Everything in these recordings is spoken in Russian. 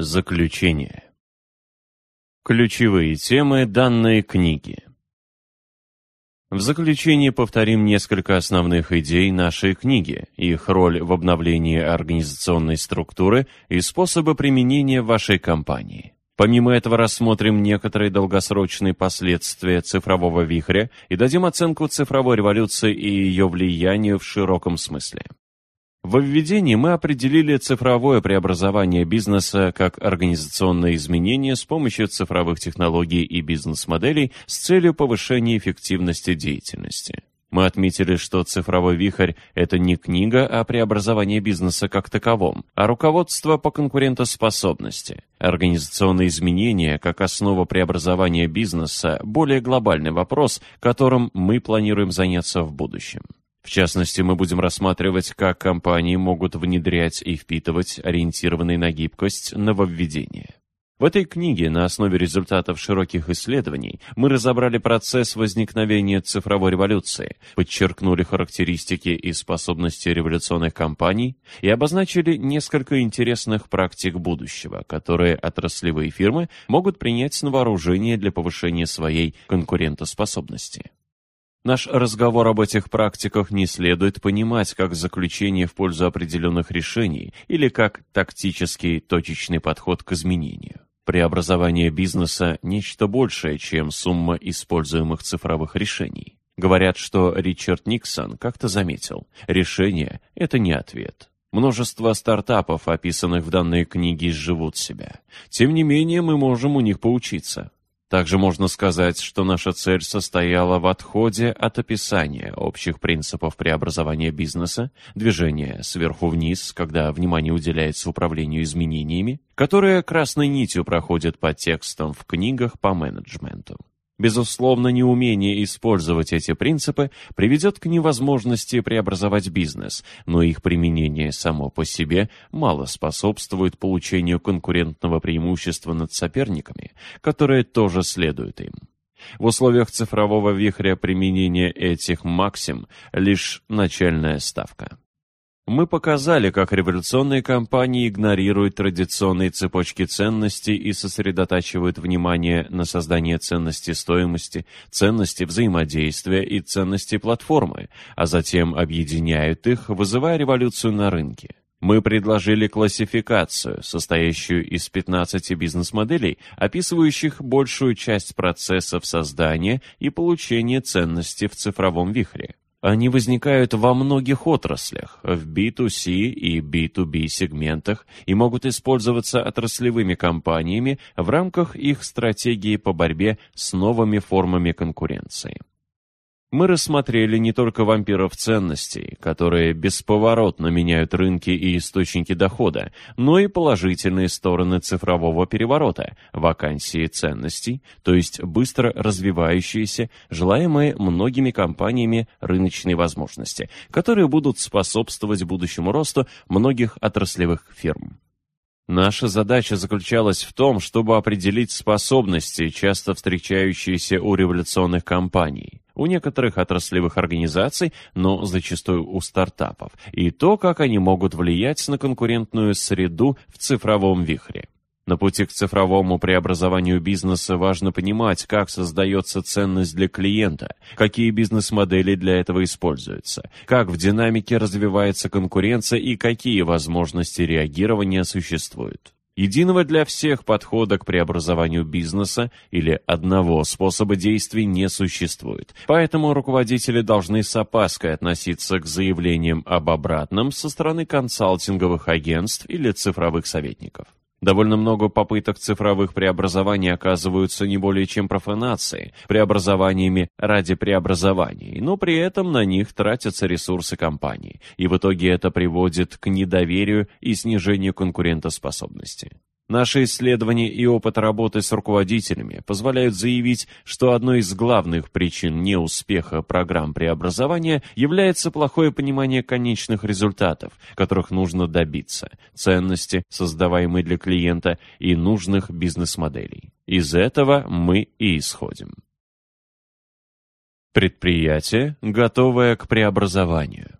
Заключение. Ключевые темы данной книги. В заключение повторим несколько основных идей нашей книги, их роль в обновлении организационной структуры и способы применения вашей компании. Помимо этого рассмотрим некоторые долгосрочные последствия цифрового вихря и дадим оценку цифровой революции и ее влиянию в широком смысле. В введении мы определили цифровое преобразование бизнеса как организационное изменение с помощью цифровых технологий и бизнес-моделей с целью повышения эффективности деятельности. Мы отметили, что цифровой вихрь – это не книга о преобразовании бизнеса как таковом, а руководство по конкурентоспособности. Организационные изменения как основа преобразования бизнеса – более глобальный вопрос, которым мы планируем заняться в будущем. В частности, мы будем рассматривать, как компании могут внедрять и впитывать ориентированные на гибкость нововведения. В этой книге на основе результатов широких исследований мы разобрали процесс возникновения цифровой революции, подчеркнули характеристики и способности революционных компаний и обозначили несколько интересных практик будущего, которые отраслевые фирмы могут принять на вооружение для повышения своей конкурентоспособности. Наш разговор об этих практиках не следует понимать как заключение в пользу определенных решений или как тактический точечный подход к изменению. Преобразование бизнеса – нечто большее, чем сумма используемых цифровых решений. Говорят, что Ричард Никсон как-то заметил, решение – это не ответ. Множество стартапов, описанных в данной книге, живут себя. Тем не менее, мы можем у них поучиться. Также можно сказать, что наша цель состояла в отходе от описания общих принципов преобразования бизнеса, движения сверху вниз, когда внимание уделяется управлению изменениями, которые красной нитью проходят по текстам в книгах по менеджменту. Безусловно, неумение использовать эти принципы приведет к невозможности преобразовать бизнес, но их применение само по себе мало способствует получению конкурентного преимущества над соперниками, которое тоже следует им. В условиях цифрового вихря применение этих максим – лишь начальная ставка. Мы показали, как революционные компании игнорируют традиционные цепочки ценностей и сосредотачивают внимание на создании ценности стоимости, ценности взаимодействия и ценности платформы, а затем объединяют их, вызывая революцию на рынке. Мы предложили классификацию, состоящую из 15 бизнес-моделей, описывающих большую часть процессов создания и получения ценности в цифровом вихре. Они возникают во многих отраслях, в B2C и B2B сегментах и могут использоваться отраслевыми компаниями в рамках их стратегии по борьбе с новыми формами конкуренции. Мы рассмотрели не только вампиров ценностей, которые бесповоротно меняют рынки и источники дохода, но и положительные стороны цифрового переворота, вакансии ценностей, то есть быстро развивающиеся, желаемые многими компаниями рыночные возможности, которые будут способствовать будущему росту многих отраслевых фирм. Наша задача заключалась в том, чтобы определить способности, часто встречающиеся у революционных компаний, у некоторых отраслевых организаций, но зачастую у стартапов, и то, как они могут влиять на конкурентную среду в цифровом вихре. На пути к цифровому преобразованию бизнеса важно понимать, как создается ценность для клиента, какие бизнес-модели для этого используются, как в динамике развивается конкуренция и какие возможности реагирования существуют. Единого для всех подхода к преобразованию бизнеса или одного способа действий не существует. Поэтому руководители должны с опаской относиться к заявлениям об обратном со стороны консалтинговых агентств или цифровых советников. Довольно много попыток цифровых преобразований оказываются не более чем профанацией, преобразованиями ради преобразований, но при этом на них тратятся ресурсы компании, и в итоге это приводит к недоверию и снижению конкурентоспособности. Наши исследования и опыт работы с руководителями позволяют заявить, что одной из главных причин неуспеха программ преобразования является плохое понимание конечных результатов, которых нужно добиться, ценности, создаваемой для клиента, и нужных бизнес-моделей. Из этого мы и исходим. Предприятие, готовое к преобразованию.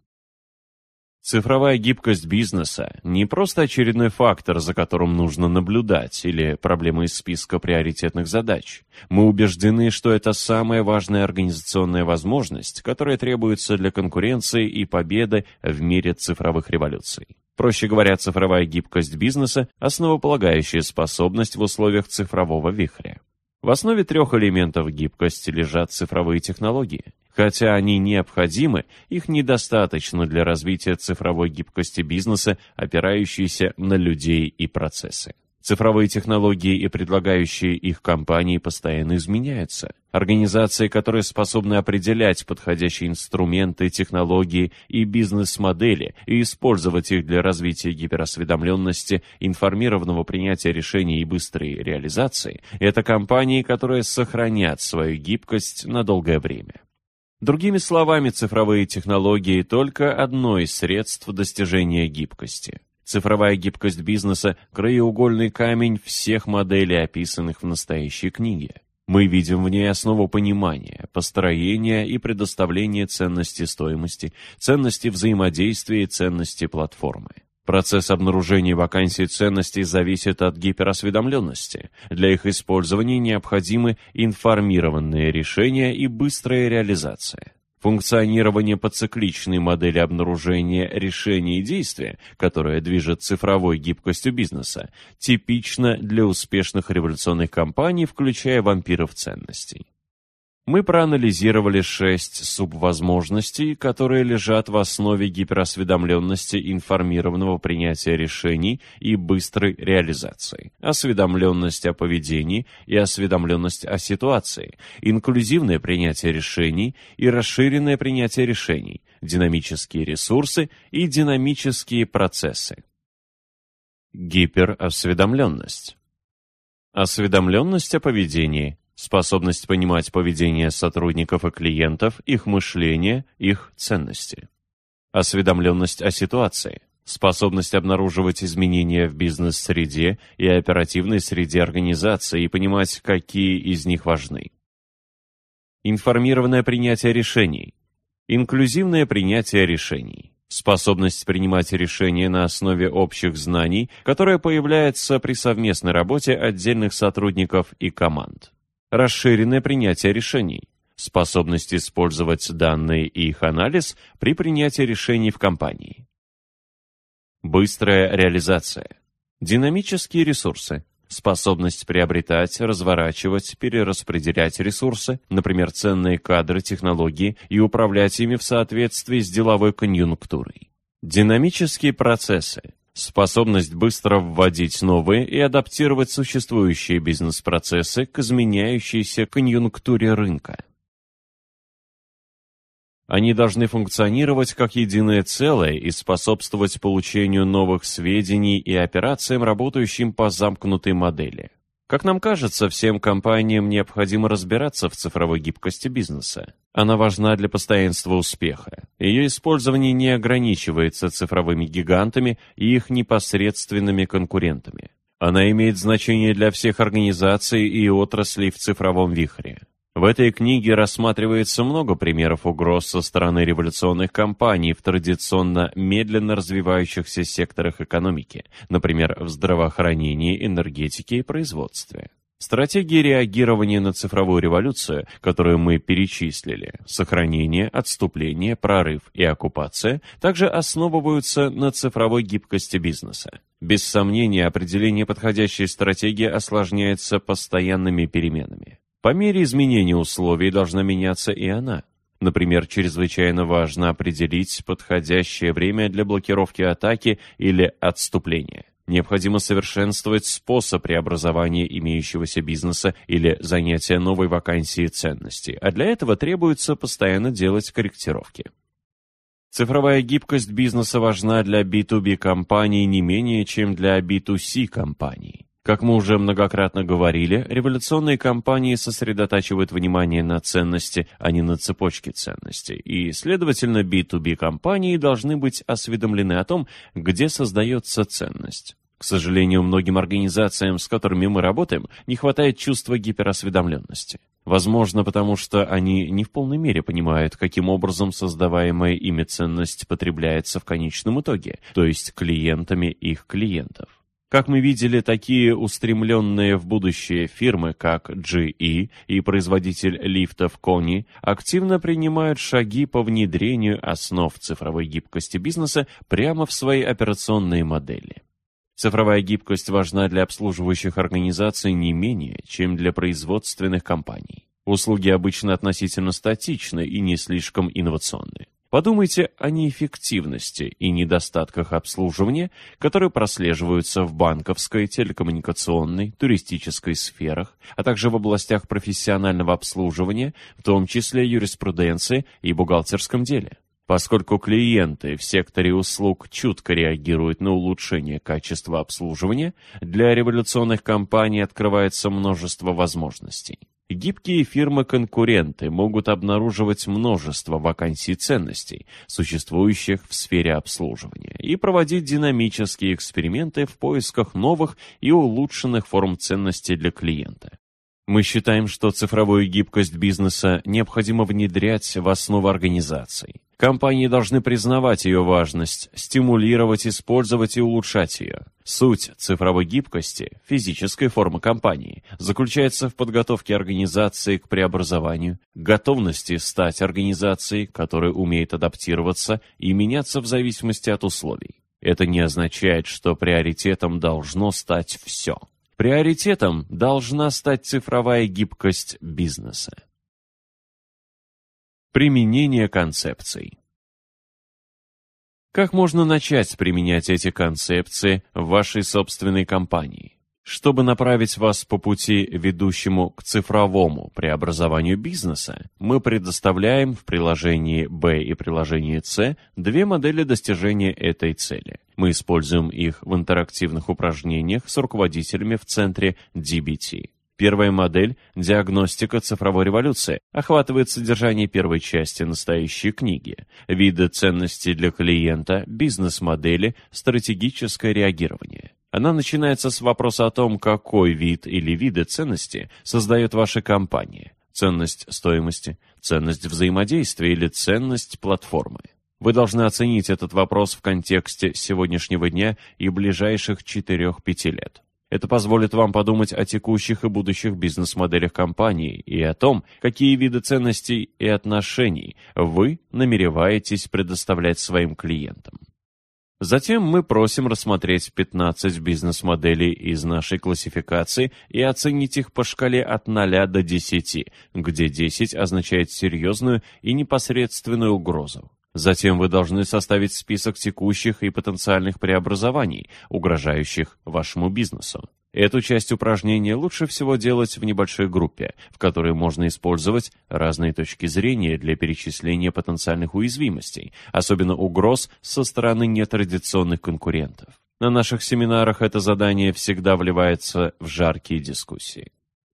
Цифровая гибкость бизнеса – не просто очередной фактор, за которым нужно наблюдать, или проблема из списка приоритетных задач. Мы убеждены, что это самая важная организационная возможность, которая требуется для конкуренции и победы в мире цифровых революций. Проще говоря, цифровая гибкость бизнеса – основополагающая способность в условиях цифрового вихря. В основе трех элементов гибкости лежат цифровые технологии. Хотя они необходимы, их недостаточно для развития цифровой гибкости бизнеса, опирающейся на людей и процессы. Цифровые технологии и предлагающие их компании постоянно изменяются. Организации, которые способны определять подходящие инструменты, технологии и бизнес-модели и использовать их для развития гиперосведомленности, информированного принятия решений и быстрой реализации, это компании, которые сохранят свою гибкость на долгое время. Другими словами, цифровые технологии – только одно из средств достижения гибкости. Цифровая гибкость бизнеса – краеугольный камень всех моделей, описанных в настоящей книге. Мы видим в ней основу понимания, построения и предоставления ценности стоимости, ценности взаимодействия и ценности платформы. Процесс обнаружения вакансий ценностей зависит от гиперосведомленности. Для их использования необходимы информированные решения и быстрая реализация. Функционирование по цикличной модели обнаружения решений и действия, которая движет цифровой гибкостью бизнеса, типично для успешных революционных компаний, включая вампиров ценностей мы проанализировали шесть субвозможностей, которые лежат в основе гиперосведомленности информированного принятия решений и быстрой реализации, осведомленность о поведении и осведомленность о ситуации, инклюзивное принятие решений и расширенное принятие решений, динамические ресурсы и динамические процессы. Гиперосведомленность. Осведомленность о поведении – способность понимать поведение сотрудников и клиентов, их мышление, их ценности. Осведомленность о ситуации, способность обнаруживать изменения в бизнес-среде и оперативной среде организации и понимать, какие из них важны. Информированное принятие решений, инклюзивное принятие решений, способность принимать решения на основе общих знаний, которая появляется при совместной работе отдельных сотрудников и команд расширенное принятие решений, способность использовать данные и их анализ при принятии решений в компании. Быстрая реализация. Динамические ресурсы. Способность приобретать, разворачивать, перераспределять ресурсы, например, ценные кадры, технологии, и управлять ими в соответствии с деловой конъюнктурой. Динамические процессы способность быстро вводить новые и адаптировать существующие бизнес-процессы к изменяющейся конъюнктуре рынка. Они должны функционировать как единое целое и способствовать получению новых сведений и операциям, работающим по замкнутой модели. Как нам кажется, всем компаниям необходимо разбираться в цифровой гибкости бизнеса. Она важна для постоянства успеха. Ее использование не ограничивается цифровыми гигантами и их непосредственными конкурентами. Она имеет значение для всех организаций и отраслей в цифровом вихре. В этой книге рассматривается много примеров угроз со стороны революционных компаний в традиционно медленно развивающихся секторах экономики, например, в здравоохранении, энергетике и производстве. Стратегии реагирования на цифровую революцию, которую мы перечислили, сохранение, отступление, прорыв и оккупация, также основываются на цифровой гибкости бизнеса. Без сомнения, определение подходящей стратегии осложняется постоянными переменами. По мере изменения условий должна меняться и она. Например, чрезвычайно важно определить подходящее время для блокировки атаки или отступления. Необходимо совершенствовать способ преобразования имеющегося бизнеса или занятия новой вакансии ценностей, а для этого требуется постоянно делать корректировки. Цифровая гибкость бизнеса важна для B2B компаний не менее, чем для B2C компаний. Как мы уже многократно говорили, революционные компании сосредотачивают внимание на ценности, а не на цепочке ценностей, и, следовательно, B2B компании должны быть осведомлены о том, где создается ценность. К сожалению, многим организациям, с которыми мы работаем, не хватает чувства гиперосведомленности. Возможно, потому что они не в полной мере понимают, каким образом создаваемая ими ценность потребляется в конечном итоге, то есть клиентами их клиентов. Как мы видели, такие устремленные в будущее фирмы, как GE и производитель лифтов Кони, активно принимают шаги по внедрению основ цифровой гибкости бизнеса прямо в свои операционные модели. Цифровая гибкость важна для обслуживающих организаций не менее, чем для производственных компаний. Услуги обычно относительно статичны и не слишком инновационны. Подумайте о неэффективности и недостатках обслуживания, которые прослеживаются в банковской, телекоммуникационной, туристической сферах, а также в областях профессионального обслуживания, в том числе юриспруденции и бухгалтерском деле. Поскольку клиенты в секторе услуг чутко реагируют на улучшение качества обслуживания, для революционных компаний открывается множество возможностей. Гибкие фирмы-конкуренты могут обнаруживать множество вакансий ценностей, существующих в сфере обслуживания, и проводить динамические эксперименты в поисках новых и улучшенных форм ценностей для клиента. Мы считаем, что цифровую гибкость бизнеса необходимо внедрять в основу организаций. Компании должны признавать ее важность, стимулировать, использовать и улучшать ее. Суть цифровой гибкости, физической формы компании, заключается в подготовке организации к преобразованию, готовности стать организацией, которая умеет адаптироваться и меняться в зависимости от условий. Это не означает, что приоритетом должно стать все. Приоритетом должна стать цифровая гибкость бизнеса. Применение концепций Как можно начать применять эти концепции в вашей собственной компании? Чтобы направить вас по пути, ведущему к цифровому преобразованию бизнеса, мы предоставляем в приложении B и приложении C две модели достижения этой цели. Мы используем их в интерактивных упражнениях с руководителями в центре DBT. Первая модель «Диагностика цифровой революции» охватывает содержание первой части настоящей книги, виды ценностей для клиента, бизнес-модели, стратегическое реагирование. Она начинается с вопроса о том, какой вид или виды ценности создает ваша компания. Ценность стоимости, ценность взаимодействия или ценность платформы. Вы должны оценить этот вопрос в контексте сегодняшнего дня и ближайших 4-5 лет. Это позволит вам подумать о текущих и будущих бизнес-моделях компании и о том, какие виды ценностей и отношений вы намереваетесь предоставлять своим клиентам. Затем мы просим рассмотреть 15 бизнес-моделей из нашей классификации и оценить их по шкале от 0 до 10, где 10 означает серьезную и непосредственную угрозу. Затем вы должны составить список текущих и потенциальных преобразований, угрожающих вашему бизнесу. Эту часть упражнения лучше всего делать в небольшой группе, в которой можно использовать разные точки зрения для перечисления потенциальных уязвимостей, особенно угроз со стороны нетрадиционных конкурентов. На наших семинарах это задание всегда вливается в жаркие дискуссии.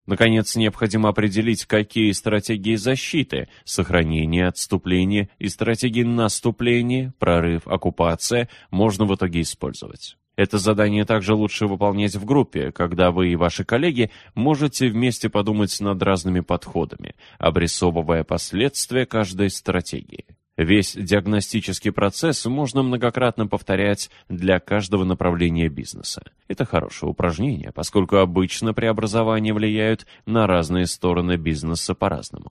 Наконец, необходимо определить, какие стратегии защиты, сохранения, отступления и стратегии наступления, прорыв, оккупация можно в итоге использовать. Это задание также лучше выполнять в группе, когда вы и ваши коллеги можете вместе подумать над разными подходами, обрисовывая последствия каждой стратегии. Весь диагностический процесс можно многократно повторять для каждого направления бизнеса. Это хорошее упражнение, поскольку обычно преобразования влияют на разные стороны бизнеса по-разному.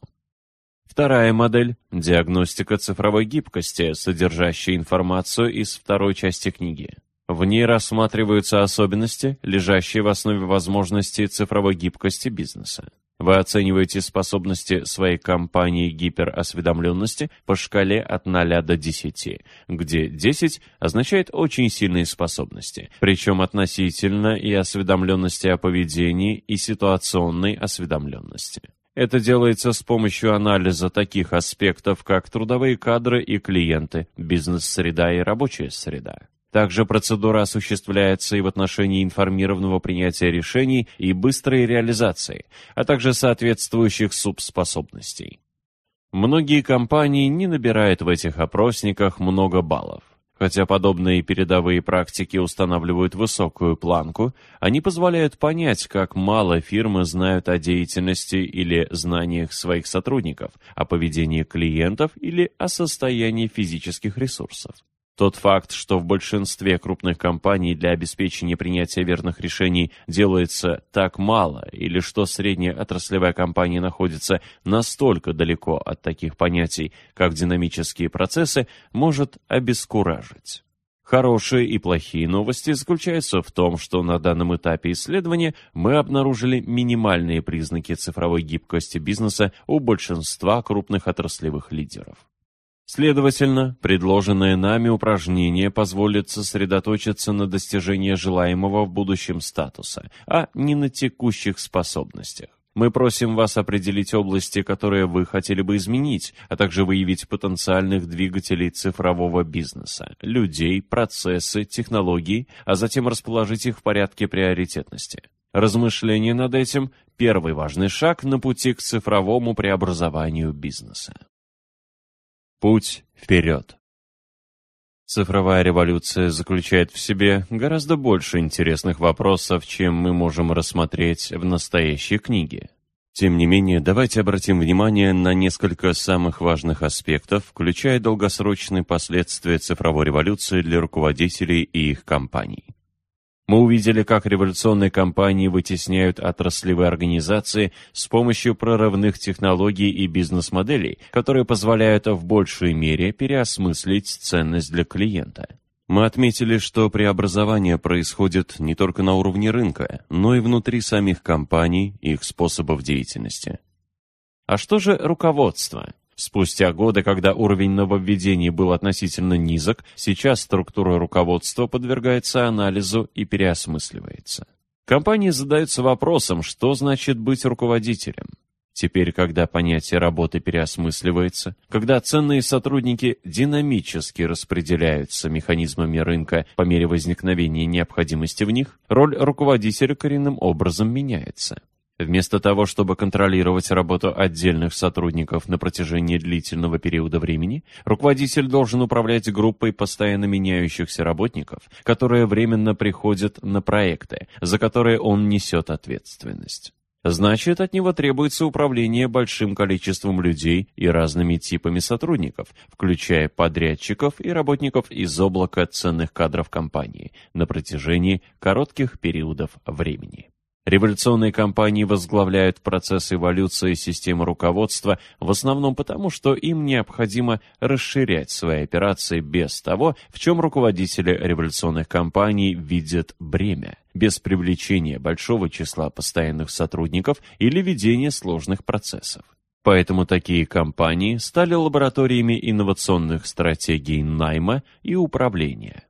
Вторая модель – диагностика цифровой гибкости, содержащая информацию из второй части книги. В ней рассматриваются особенности, лежащие в основе возможностей цифровой гибкости бизнеса. Вы оцениваете способности своей компании гиперосведомленности по шкале от 0 до 10, где 10 означает очень сильные способности, причем относительно и осведомленности о поведении, и ситуационной осведомленности. Это делается с помощью анализа таких аспектов, как трудовые кадры и клиенты, бизнес-среда и рабочая среда. Также процедура осуществляется и в отношении информированного принятия решений и быстрой реализации, а также соответствующих субспособностей. Многие компании не набирают в этих опросниках много баллов. Хотя подобные передовые практики устанавливают высокую планку, они позволяют понять, как мало фирмы знают о деятельности или знаниях своих сотрудников, о поведении клиентов или о состоянии физических ресурсов. Тот факт, что в большинстве крупных компаний для обеспечения принятия верных решений делается так мало, или что средняя отраслевая компания находится настолько далеко от таких понятий, как динамические процессы, может обескуражить. Хорошие и плохие новости заключаются в том, что на данном этапе исследования мы обнаружили минимальные признаки цифровой гибкости бизнеса у большинства крупных отраслевых лидеров. Следовательно, предложенное нами упражнение позволит сосредоточиться на достижении желаемого в будущем статуса, а не на текущих способностях. Мы просим вас определить области, которые вы хотели бы изменить, а также выявить потенциальных двигателей цифрового бизнеса, людей, процессы, технологии, а затем расположить их в порядке приоритетности. Размышление над этим – первый важный шаг на пути к цифровому преобразованию бизнеса. Путь вперед. Цифровая революция заключает в себе гораздо больше интересных вопросов, чем мы можем рассмотреть в настоящей книге. Тем не менее, давайте обратим внимание на несколько самых важных аспектов, включая долгосрочные последствия цифровой революции для руководителей и их компаний. Мы увидели, как революционные компании вытесняют отраслевые организации с помощью прорывных технологий и бизнес-моделей, которые позволяют в большей мере переосмыслить ценность для клиента. Мы отметили, что преобразование происходит не только на уровне рынка, но и внутри самих компаний и их способов деятельности. А что же руководство? Спустя годы, когда уровень нововведений был относительно низок, сейчас структура руководства подвергается анализу и переосмысливается. Компании задаются вопросом, что значит быть руководителем. Теперь, когда понятие работы переосмысливается, когда ценные сотрудники динамически распределяются механизмами рынка по мере возникновения необходимости в них, роль руководителя коренным образом меняется. Вместо того, чтобы контролировать работу отдельных сотрудников на протяжении длительного периода времени, руководитель должен управлять группой постоянно меняющихся работников, которые временно приходят на проекты, за которые он несет ответственность. Значит, от него требуется управление большим количеством людей и разными типами сотрудников, включая подрядчиков и работников из облака ценных кадров компании на протяжении коротких периодов времени. Революционные компании возглавляют процесс эволюции системы руководства в основном потому, что им необходимо расширять свои операции без того, в чем руководители революционных компаний видят бремя, без привлечения большого числа постоянных сотрудников или ведения сложных процессов. Поэтому такие компании стали лабораториями инновационных стратегий найма и управления.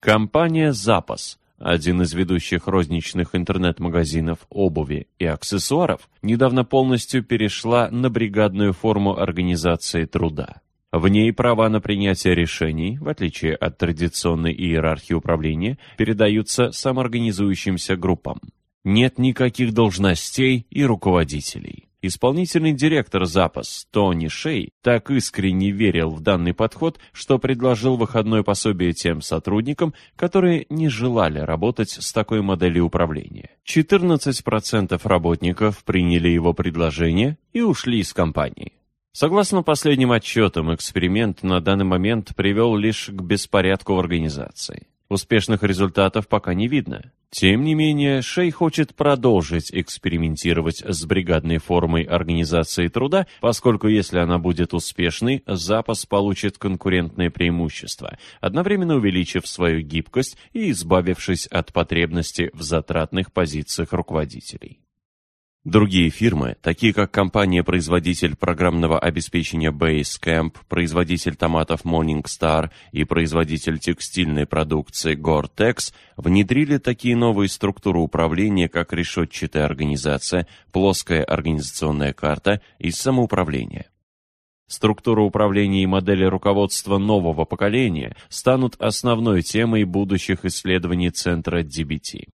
Компания «Запас» один из ведущих розничных интернет-магазинов обуви и аксессуаров, недавно полностью перешла на бригадную форму организации труда. В ней права на принятие решений, в отличие от традиционной иерархии управления, передаются самоорганизующимся группам. Нет никаких должностей и руководителей. Исполнительный директор запас Тони Шей так искренне верил в данный подход, что предложил выходное пособие тем сотрудникам, которые не желали работать с такой моделью управления. 14% работников приняли его предложение и ушли из компании. Согласно последним отчетам, эксперимент на данный момент привел лишь к беспорядку в организации. Успешных результатов пока не видно. Тем не менее, Шей хочет продолжить экспериментировать с бригадной формой организации труда, поскольку если она будет успешной, запас получит конкурентное преимущество, одновременно увеличив свою гибкость и избавившись от потребности в затратных позициях руководителей. Другие фирмы, такие как компания-производитель программного обеспечения Basecamp, производитель томатов Morningstar и производитель текстильной продукции Gore-Tex, внедрили такие новые структуры управления, как решетчатая организация, плоская организационная карта и самоуправление. Структура управления и модели руководства нового поколения станут основной темой будущих исследований Центра DBT.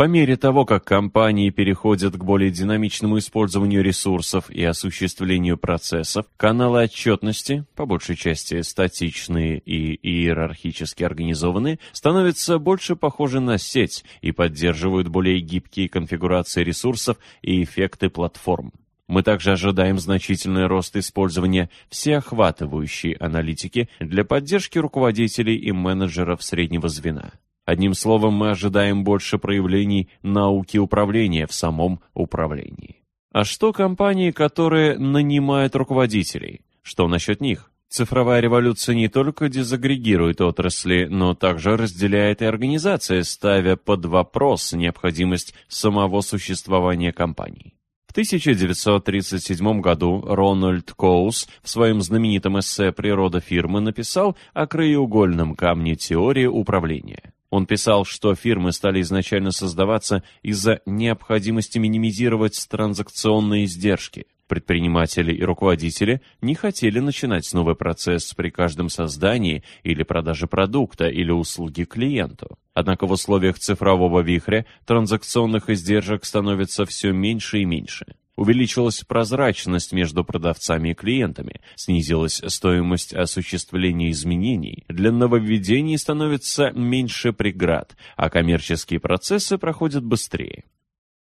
По мере того, как компании переходят к более динамичному использованию ресурсов и осуществлению процессов, каналы отчетности, по большей части статичные и иерархически организованные, становятся больше похожи на сеть и поддерживают более гибкие конфигурации ресурсов и эффекты платформ. Мы также ожидаем значительный рост использования всеохватывающей аналитики для поддержки руководителей и менеджеров среднего звена. Одним словом, мы ожидаем больше проявлений науки управления в самом управлении. А что компании, которые нанимают руководителей? Что насчет них? Цифровая революция не только дезагрегирует отрасли, но также разделяет и организации, ставя под вопрос необходимость самого существования компаний. В 1937 году Рональд Коус в своем знаменитом эссе «Природа фирмы» написал о краеугольном камне теории управления. Он писал, что фирмы стали изначально создаваться из-за необходимости минимизировать транзакционные издержки. Предприниматели и руководители не хотели начинать новый процесс при каждом создании или продаже продукта или услуги клиенту. Однако в условиях цифрового вихря транзакционных издержек становится все меньше и меньше. Увеличилась прозрачность между продавцами и клиентами, снизилась стоимость осуществления изменений, для нововведений становится меньше преград, а коммерческие процессы проходят быстрее.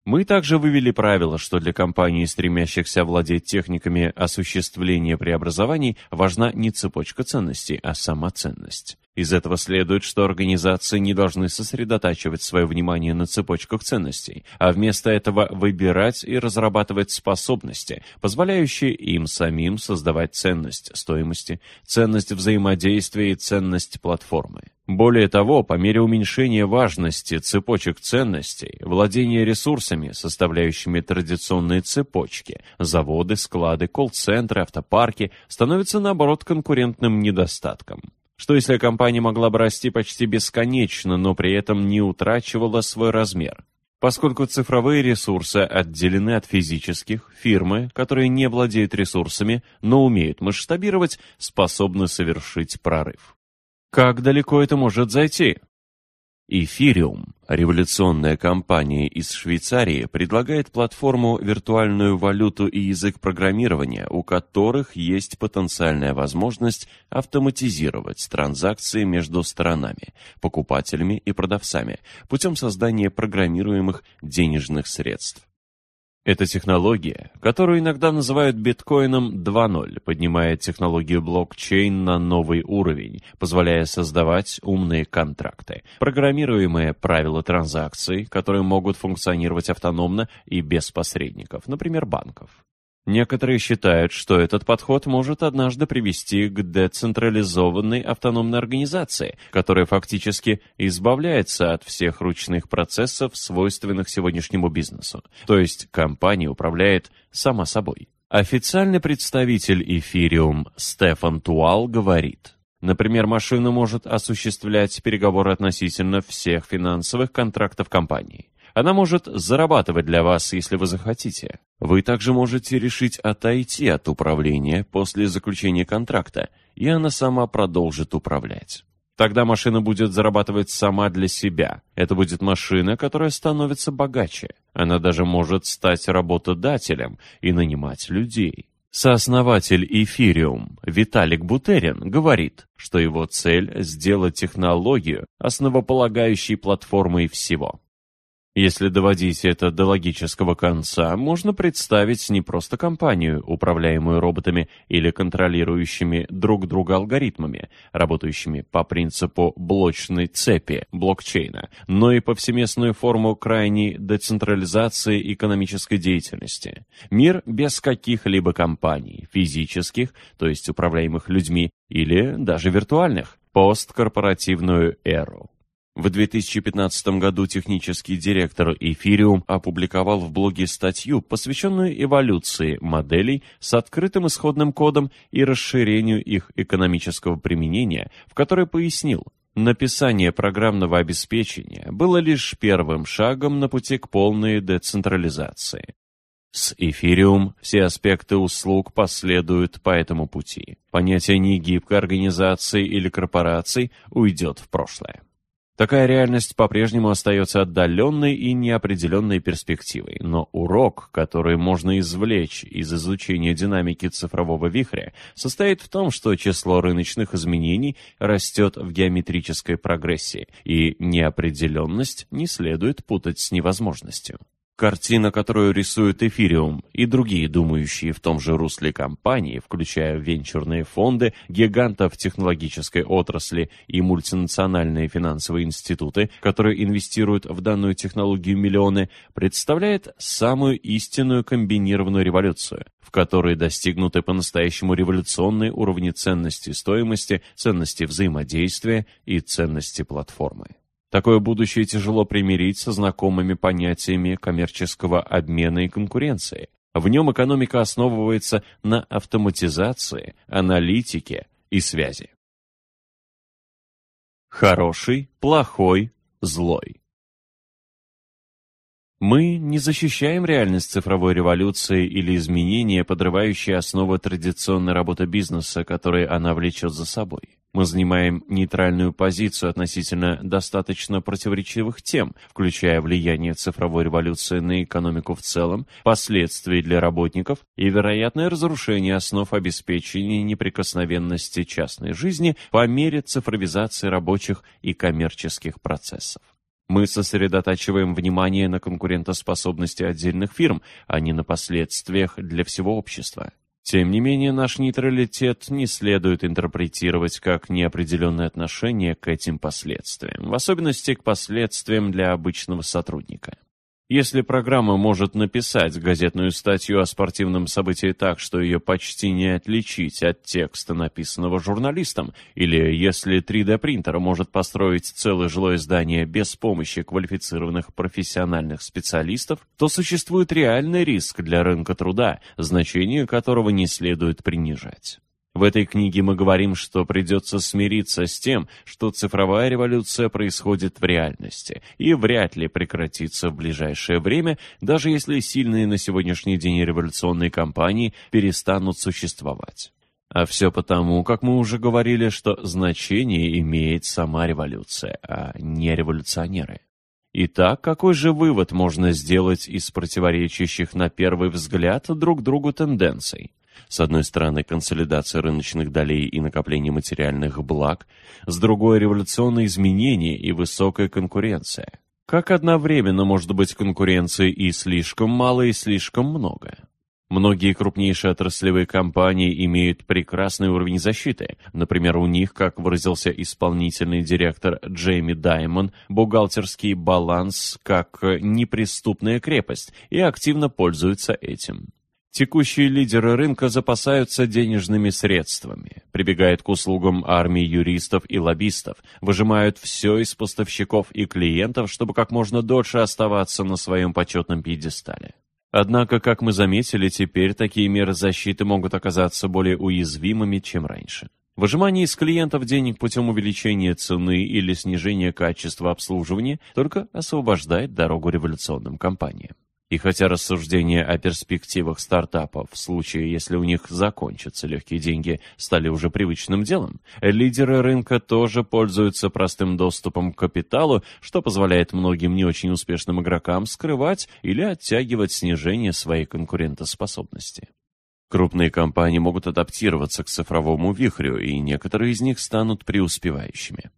Мы также вывели правило, что для компаний, стремящихся владеть техниками осуществления преобразований, важна не цепочка ценностей, а сама ценность. Из этого следует, что организации не должны сосредотачивать свое внимание на цепочках ценностей, а вместо этого выбирать и разрабатывать способности, позволяющие им самим создавать ценность стоимости, ценность взаимодействия и ценность платформы. Более того, по мере уменьшения важности цепочек ценностей, владение ресурсами, составляющими традиционные цепочки, заводы, склады, колл-центры, автопарки, становится наоборот конкурентным недостатком. Что если компания могла бы расти почти бесконечно, но при этом не утрачивала свой размер? Поскольку цифровые ресурсы отделены от физических, фирмы, которые не владеют ресурсами, но умеют масштабировать, способны совершить прорыв. Как далеко это может зайти? Эфириум, революционная компания из Швейцарии, предлагает платформу виртуальную валюту и язык программирования, у которых есть потенциальная возможность автоматизировать транзакции между сторонами, покупателями и продавцами, путем создания программируемых денежных средств. Эта технология, которую иногда называют биткоином 2.0, поднимает технологию блокчейн на новый уровень, позволяя создавать умные контракты, программируемые правила транзакций, которые могут функционировать автономно и без посредников, например, банков. Некоторые считают, что этот подход может однажды привести к децентрализованной автономной организации, которая фактически избавляется от всех ручных процессов, свойственных сегодняшнему бизнесу. То есть компания управляет сама собой. Официальный представитель Ethereum Стефан Туал говорит, Например, машина может осуществлять переговоры относительно всех финансовых контрактов компании. Она может зарабатывать для вас, если вы захотите. Вы также можете решить отойти от управления после заключения контракта, и она сама продолжит управлять. Тогда машина будет зарабатывать сама для себя. Это будет машина, которая становится богаче. Она даже может стать работодателем и нанимать людей. Сооснователь Эфириум Виталик Бутерин говорит, что его цель – сделать технологию основополагающей платформой всего. Если доводить это до логического конца, можно представить не просто компанию, управляемую роботами или контролирующими друг друга алгоритмами, работающими по принципу блочной цепи блокчейна, но и повсеместную форму крайней децентрализации экономической деятельности. Мир без каких-либо компаний, физических, то есть управляемых людьми, или даже виртуальных, посткорпоративную эру. В 2015 году технический директор Ethereum опубликовал в блоге статью, посвященную эволюции моделей с открытым исходным кодом и расширению их экономического применения, в которой пояснил, Написание программного обеспечения было лишь первым шагом на пути к полной децентрализации. С Ethereum все аспекты услуг последуют по этому пути. Понятие негибкой организации или корпорации уйдет в прошлое. Такая реальность по-прежнему остается отдаленной и неопределенной перспективой, но урок, который можно извлечь из изучения динамики цифрового вихря, состоит в том, что число рыночных изменений растет в геометрической прогрессии, и неопределенность не следует путать с невозможностью. Картина, которую рисует Эфириум и другие думающие в том же русле компании, включая венчурные фонды, гигантов технологической отрасли и мультинациональные финансовые институты, которые инвестируют в данную технологию миллионы, представляет самую истинную комбинированную революцию, в которой достигнуты по-настоящему революционные уровни ценности стоимости, ценности взаимодействия и ценности платформы. Такое будущее тяжело примирить со знакомыми понятиями коммерческого обмена и конкуренции. В нем экономика основывается на автоматизации, аналитике и связи. Хороший, плохой, злой. Мы не защищаем реальность цифровой революции или изменения, подрывающие основы традиционной работы бизнеса, которые она влечет за собой. Мы занимаем нейтральную позицию относительно достаточно противоречивых тем, включая влияние цифровой революции на экономику в целом, последствия для работников и вероятное разрушение основ обеспечения неприкосновенности частной жизни по мере цифровизации рабочих и коммерческих процессов. Мы сосредотачиваем внимание на конкурентоспособности отдельных фирм, а не на последствиях для всего общества. Тем не менее, наш нейтралитет не следует интерпретировать как неопределенное отношение к этим последствиям, в особенности к последствиям для обычного сотрудника. Если программа может написать газетную статью о спортивном событии так, что ее почти не отличить от текста, написанного журналистом, или если 3D-принтер может построить целое жилое здание без помощи квалифицированных профессиональных специалистов, то существует реальный риск для рынка труда, значение которого не следует принижать. В этой книге мы говорим, что придется смириться с тем, что цифровая революция происходит в реальности и вряд ли прекратится в ближайшее время, даже если сильные на сегодняшний день революционные компании перестанут существовать. А все потому, как мы уже говорили, что значение имеет сама революция, а не революционеры. Итак, какой же вывод можно сделать из противоречащих на первый взгляд друг другу тенденций? С одной стороны, консолидация рыночных долей и накопление материальных благ, с другой – революционные изменения и высокая конкуренция. Как одновременно может быть конкуренции и слишком мало, и слишком много? Многие крупнейшие отраслевые компании имеют прекрасный уровень защиты. Например, у них, как выразился исполнительный директор Джейми Даймон, бухгалтерский баланс как неприступная крепость и активно пользуются этим. Текущие лидеры рынка запасаются денежными средствами, прибегают к услугам армии юристов и лоббистов, выжимают все из поставщиков и клиентов, чтобы как можно дольше оставаться на своем почетном пьедестале. Однако, как мы заметили, теперь такие меры защиты могут оказаться более уязвимыми, чем раньше. Выжимание из клиентов денег путем увеличения цены или снижения качества обслуживания только освобождает дорогу революционным компаниям. И хотя рассуждения о перспективах стартапов в случае, если у них закончатся легкие деньги, стали уже привычным делом, лидеры рынка тоже пользуются простым доступом к капиталу, что позволяет многим не очень успешным игрокам скрывать или оттягивать снижение своей конкурентоспособности. Крупные компании могут адаптироваться к цифровому вихрю, и некоторые из них станут преуспевающими.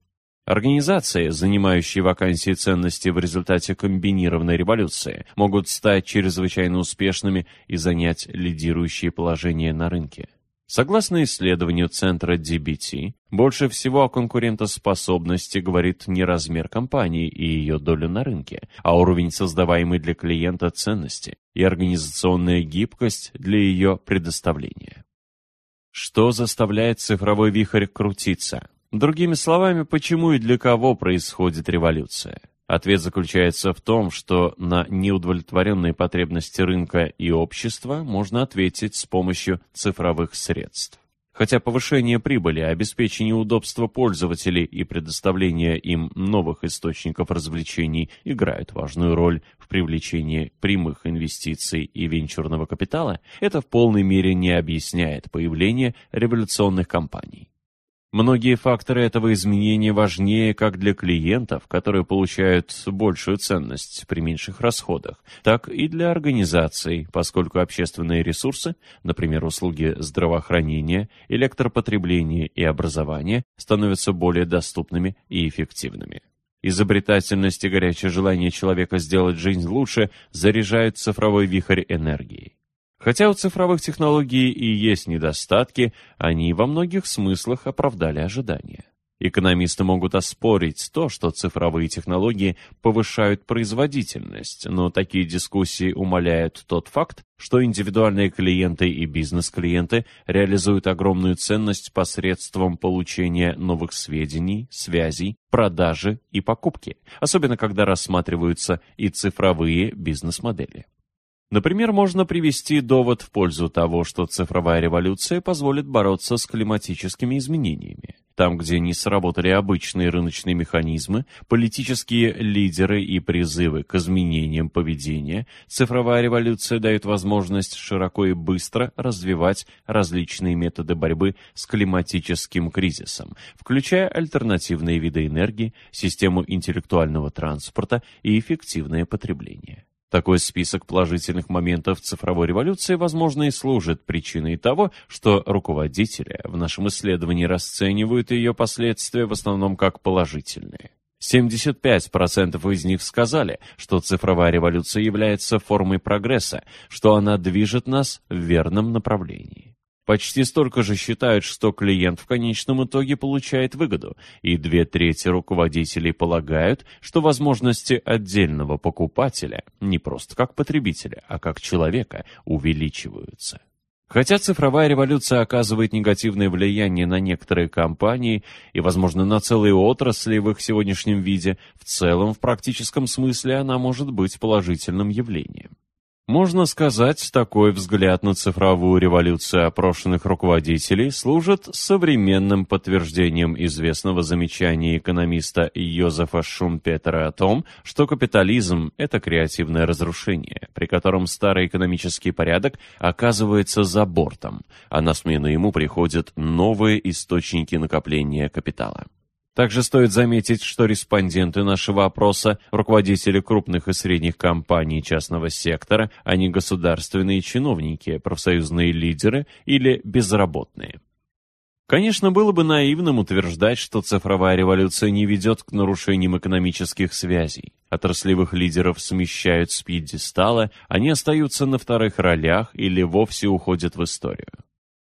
Организации, занимающие вакансии ценности в результате комбинированной революции, могут стать чрезвычайно успешными и занять лидирующие положения на рынке. Согласно исследованию центра DBT, больше всего о конкурентоспособности говорит не размер компании и ее доля на рынке, а уровень создаваемой для клиента ценности и организационная гибкость для ее предоставления. Что заставляет цифровой вихрь крутиться? Другими словами, почему и для кого происходит революция? Ответ заключается в том, что на неудовлетворенные потребности рынка и общества можно ответить с помощью цифровых средств. Хотя повышение прибыли, обеспечение удобства пользователей и предоставление им новых источников развлечений играют важную роль в привлечении прямых инвестиций и венчурного капитала, это в полной мере не объясняет появление революционных компаний. Многие факторы этого изменения важнее как для клиентов, которые получают большую ценность при меньших расходах, так и для организаций, поскольку общественные ресурсы, например, услуги здравоохранения, электропотребления и образования, становятся более доступными и эффективными. Изобретательность и горячее желание человека сделать жизнь лучше заряжают цифровой вихрь энергии. Хотя у цифровых технологий и есть недостатки, они во многих смыслах оправдали ожидания. Экономисты могут оспорить то, что цифровые технологии повышают производительность, но такие дискуссии умаляют тот факт, что индивидуальные клиенты и бизнес-клиенты реализуют огромную ценность посредством получения новых сведений, связей, продажи и покупки, особенно когда рассматриваются и цифровые бизнес-модели. Например, можно привести довод в пользу того, что цифровая революция позволит бороться с климатическими изменениями. Там, где не сработали обычные рыночные механизмы, политические лидеры и призывы к изменениям поведения, цифровая революция дает возможность широко и быстро развивать различные методы борьбы с климатическим кризисом, включая альтернативные виды энергии, систему интеллектуального транспорта и эффективное потребление. Такой список положительных моментов цифровой революции, возможно, и служит причиной того, что руководители в нашем исследовании расценивают ее последствия в основном как положительные. 75% из них сказали, что цифровая революция является формой прогресса, что она движет нас в верном направлении. Почти столько же считают, что клиент в конечном итоге получает выгоду, и две трети руководителей полагают, что возможности отдельного покупателя, не просто как потребителя, а как человека, увеличиваются. Хотя цифровая революция оказывает негативное влияние на некоторые компании и, возможно, на целые отрасли в их сегодняшнем виде, в целом, в практическом смысле она может быть положительным явлением. Можно сказать, такой взгляд на цифровую революцию опрошенных руководителей служит современным подтверждением известного замечания экономиста Йозефа Шумпетера о том, что капитализм – это креативное разрушение, при котором старый экономический порядок оказывается за бортом, а на смену ему приходят новые источники накопления капитала. Также стоит заметить, что респонденты нашего опроса – руководители крупных и средних компаний частного сектора, а не государственные чиновники, профсоюзные лидеры или безработные. Конечно, было бы наивным утверждать, что цифровая революция не ведет к нарушениям экономических связей. Отраслевых лидеров смещают с пьедестала, они остаются на вторых ролях или вовсе уходят в историю.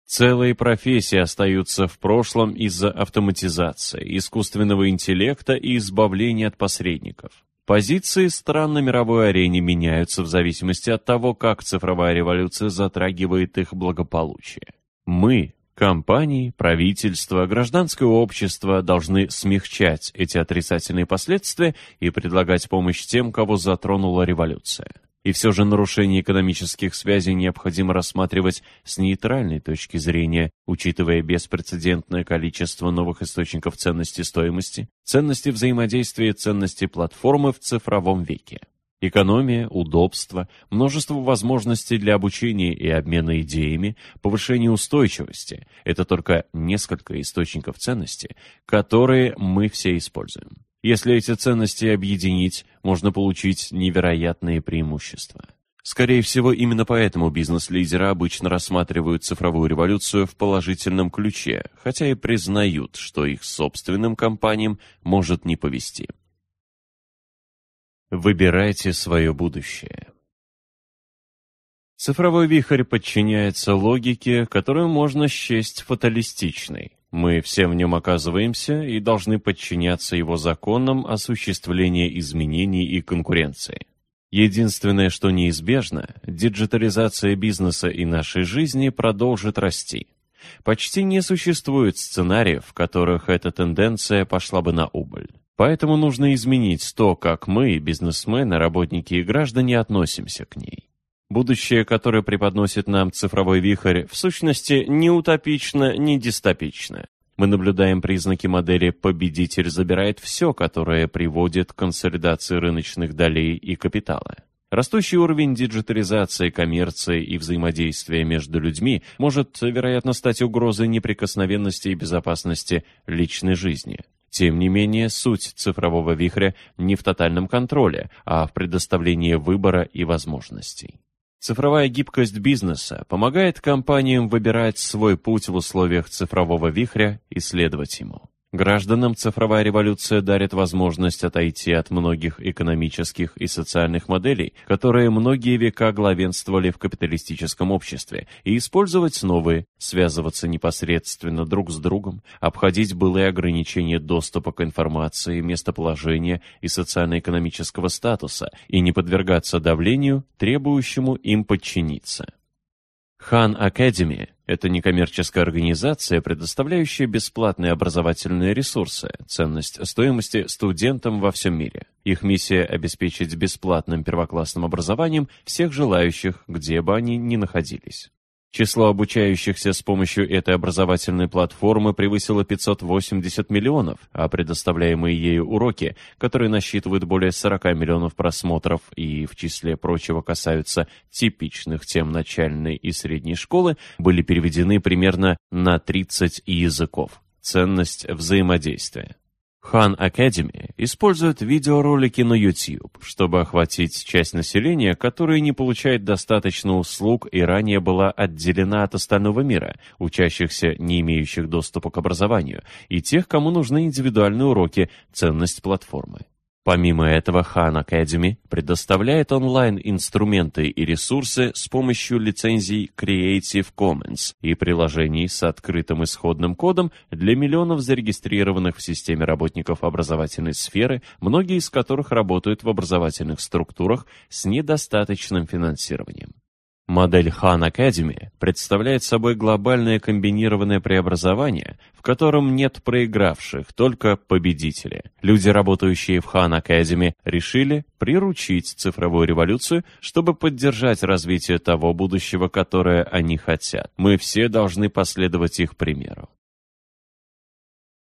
Целые профессии остаются в прошлом из-за автоматизации, искусственного интеллекта и избавления от посредников. Позиции стран на мировой арене меняются в зависимости от того, как цифровая революция затрагивает их благополучие. Мы, компании, правительство, гражданское общество должны смягчать эти отрицательные последствия и предлагать помощь тем, кого затронула революция. И все же нарушение экономических связей необходимо рассматривать с нейтральной точки зрения, учитывая беспрецедентное количество новых источников ценности стоимости, ценности взаимодействия и ценности платформы в цифровом веке. Экономия, удобство, множество возможностей для обучения и обмена идеями, повышение устойчивости – это только несколько источников ценности, которые мы все используем. Если эти ценности объединить, можно получить невероятные преимущества. Скорее всего, именно поэтому бизнес-лидеры обычно рассматривают цифровую революцию в положительном ключе, хотя и признают, что их собственным компаниям может не повести. Выбирайте свое будущее. Цифровой вихрь подчиняется логике, которую можно счесть фаталистичной. Мы все в нем оказываемся и должны подчиняться его законам осуществления изменений и конкуренции. Единственное, что неизбежно, диджитализация бизнеса и нашей жизни продолжит расти. Почти не существует сценариев, в которых эта тенденция пошла бы на убыль. Поэтому нужно изменить то, как мы, бизнесмены, работники и граждане, относимся к ней. Будущее, которое преподносит нам цифровой вихрь, в сущности, не утопично, не дистопично. Мы наблюдаем признаки модели «победитель забирает все», которая приводит к консолидации рыночных долей и капитала. Растущий уровень диджитализации, коммерции и взаимодействия между людьми может, вероятно, стать угрозой неприкосновенности и безопасности личной жизни. Тем не менее, суть цифрового вихря не в тотальном контроле, а в предоставлении выбора и возможностей. Цифровая гибкость бизнеса помогает компаниям выбирать свой путь в условиях цифрового вихря и следовать ему. Гражданам цифровая революция дарит возможность отойти от многих экономических и социальных моделей, которые многие века главенствовали в капиталистическом обществе, и использовать новые, связываться непосредственно друг с другом, обходить былые ограничения доступа к информации, местоположения и социально-экономического статуса и не подвергаться давлению, требующему им подчиниться. Хан Academy – это некоммерческая организация, предоставляющая бесплатные образовательные ресурсы, ценность стоимости студентам во всем мире. Их миссия – обеспечить бесплатным первоклассным образованием всех желающих, где бы они ни находились. Число обучающихся с помощью этой образовательной платформы превысило 580 миллионов, а предоставляемые ею уроки, которые насчитывают более 40 миллионов просмотров и, в числе прочего, касаются типичных тем начальной и средней школы, были переведены примерно на 30 языков. Ценность взаимодействия. Хан Academy использует видеоролики на YouTube, чтобы охватить часть населения, которая не получает достаточно услуг и ранее была отделена от остального мира, учащихся, не имеющих доступа к образованию, и тех, кому нужны индивидуальные уроки, ценность платформы. Помимо этого, Khan Academy предоставляет онлайн-инструменты и ресурсы с помощью лицензий Creative Commons и приложений с открытым исходным кодом для миллионов зарегистрированных в системе работников образовательной сферы, многие из которых работают в образовательных структурах с недостаточным финансированием. Модель Khan Academy представляет собой глобальное комбинированное преобразование, в котором нет проигравших, только победители. Люди, работающие в Khan Academy, решили приручить цифровую революцию, чтобы поддержать развитие того будущего, которое они хотят. Мы все должны последовать их примеру.